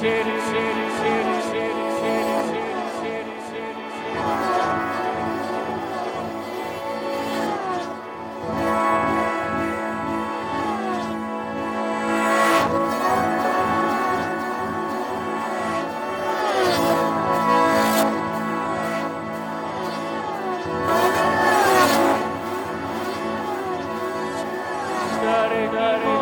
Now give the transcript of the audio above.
Daddy, daddy.